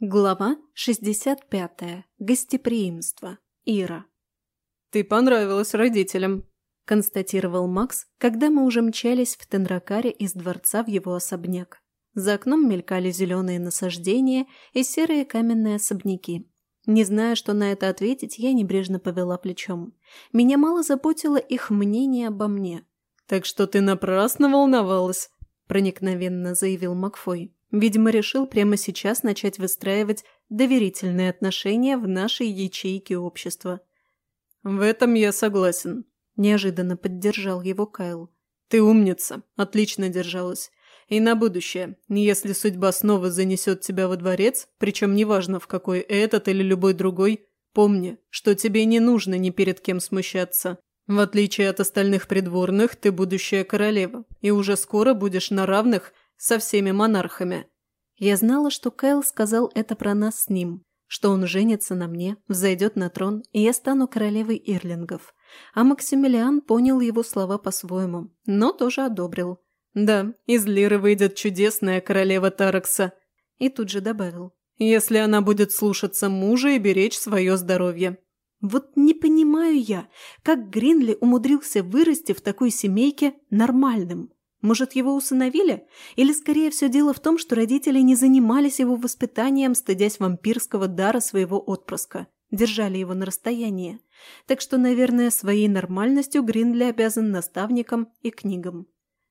Глава 65. Гостеприимство. Ира. «Ты понравилась родителям», – констатировал Макс, когда мы уже мчались в Тенракаре из дворца в его особняк. За окном мелькали зеленые насаждения и серые каменные особняки. Не зная, что на это ответить, я небрежно повела плечом. Меня мало заботило их мнение обо мне. «Так что ты напрасно волновалась», – проникновенно заявил Макфой. Видимо, решил прямо сейчас начать выстраивать доверительные отношения в нашей ячейке общества. «В этом я согласен», – неожиданно поддержал его Кайл. «Ты умница, отлично держалась. И на будущее, если судьба снова занесет тебя во дворец, причем неважно в какой этот или любой другой, помни, что тебе не нужно ни перед кем смущаться. В отличие от остальных придворных, ты будущая королева, и уже скоро будешь на равных – со всеми монархами. Я знала, что Кайл сказал это про нас с ним, что он женится на мне, взойдет на трон, и я стану королевой Ирлингов. А Максимилиан понял его слова по-своему, но тоже одобрил. «Да, из Лиры выйдет чудесная королева Таракса». И тут же добавил. «Если она будет слушаться мужа и беречь свое здоровье». Вот не понимаю я, как Гринли умудрился вырасти в такой семейке нормальным. Может, его усыновили? Или скорее все дело в том, что родители не занимались его воспитанием, стыдясь вампирского дара своего отпрыска. Держали его на расстоянии. Так что, наверное, своей нормальностью Гринли обязан наставникам и книгам.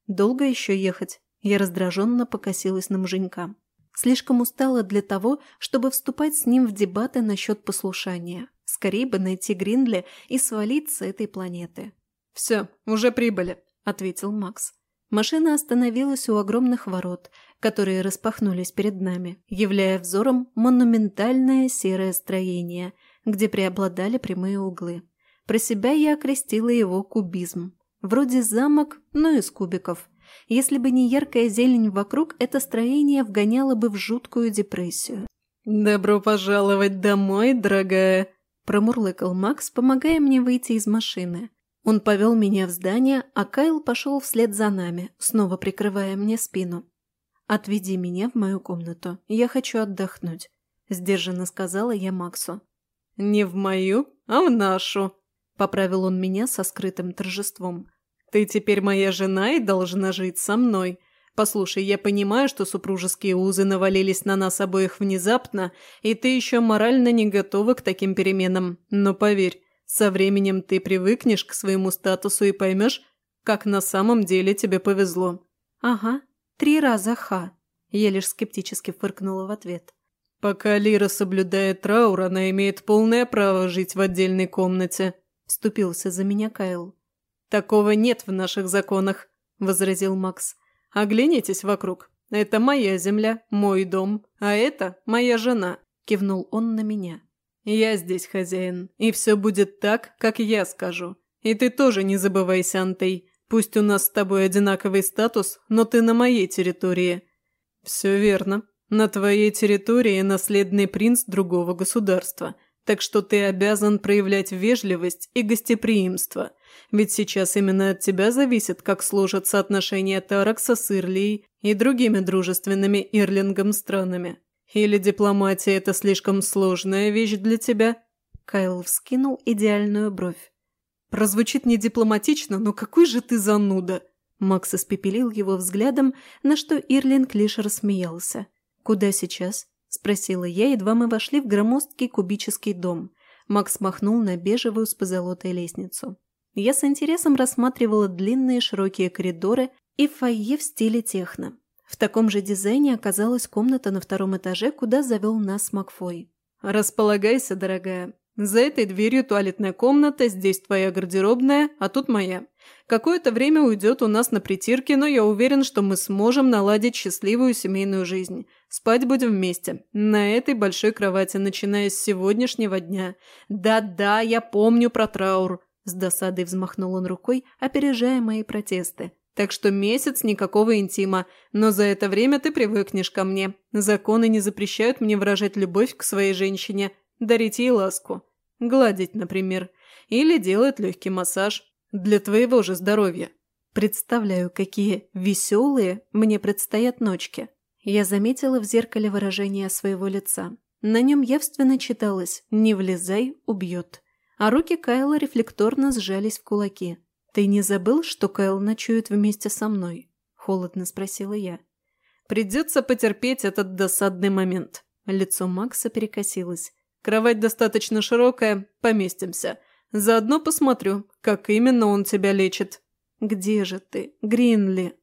Долго еще ехать? Я раздраженно покосилась на муженька. Слишком устала для того, чтобы вступать с ним в дебаты насчет послушания. Скорее бы найти Гринли и свалить с этой планеты. «Все, уже прибыли», — ответил Макс. Машина остановилась у огромных ворот, которые распахнулись перед нами, являя взором монументальное серое строение, где преобладали прямые углы. Про себя я окрестила его кубизм. Вроде замок, но из кубиков. Если бы не яркая зелень вокруг, это строение вгоняло бы в жуткую депрессию. «Добро пожаловать домой, дорогая!» – промурлыкал Макс, помогая мне выйти из машины. Он повел меня в здание, а Кайл пошел вслед за нами, снова прикрывая мне спину. «Отведи меня в мою комнату. Я хочу отдохнуть», – сдержанно сказала я Максу. «Не в мою, а в нашу», – поправил он меня со скрытым торжеством. «Ты теперь моя жена и должна жить со мной. Послушай, я понимаю, что супружеские узы навалились на нас обоих внезапно, и ты еще морально не готова к таким переменам, но поверь, со временем ты привыкнешь к своему статусу и поймешь, как на самом деле тебе повезло». «Ага, три раза ха», – я лишь скептически фыркнула в ответ. «Пока Лира соблюдает траур, она имеет полное право жить в отдельной комнате», – вступился за меня Кайл. «Такого нет в наших законах», – возразил Макс. «Оглянитесь вокруг. Это моя земля, мой дом, а это моя жена», – кивнул он на меня. «Я здесь хозяин, и все будет так, как я скажу. И ты тоже не забывайся, Антей. Пусть у нас с тобой одинаковый статус, но ты на моей территории». «Все верно. На твоей территории наследный принц другого государства, так что ты обязан проявлять вежливость и гостеприимство. Ведь сейчас именно от тебя зависит, как сложатся отношения Таракса с Ирлией и другими дружественными Ирлингом странами. Или дипломатия – это слишком сложная вещь для тебя?» Кайл вскинул идеальную бровь. «Прозвучит не дипломатично, но какой же ты зануда!» Макс испепелил его взглядом, на что Ирлинг лишь рассмеялся. «Куда сейчас?» – спросила я, едва мы вошли в громоздкий кубический дом. Макс махнул на бежевую с позолотой лестницу. Я с интересом рассматривала длинные широкие коридоры и фойе в стиле техно. В таком же дизайне оказалась комната на втором этаже, куда завел нас Макфой. «Располагайся, дорогая. За этой дверью туалетная комната, здесь твоя гардеробная, а тут моя. Какое-то время уйдет у нас на притирке, но я уверен, что мы сможем наладить счастливую семейную жизнь. Спать будем вместе. На этой большой кровати, начиная с сегодняшнего дня. Да-да, я помню про траур». С досадой взмахнул он рукой, опережая мои протесты. Так что месяц никакого интима, но за это время ты привыкнешь ко мне. Законы не запрещают мне выражать любовь к своей женщине, дарить ей ласку. Гладить, например. Или делать легкий массаж. Для твоего же здоровья. Представляю, какие веселые мне предстоят ночки. Я заметила в зеркале выражение своего лица. На нем явственно читалось «Не влезай, убьет». А руки Кайла рефлекторно сжались в кулаки. «Ты не забыл, что Кайл ночует вместе со мной?» – холодно спросила я. «Придется потерпеть этот досадный момент». Лицо Макса перекосилось. «Кровать достаточно широкая, поместимся. Заодно посмотрю, как именно он тебя лечит». «Где же ты, Гринли?»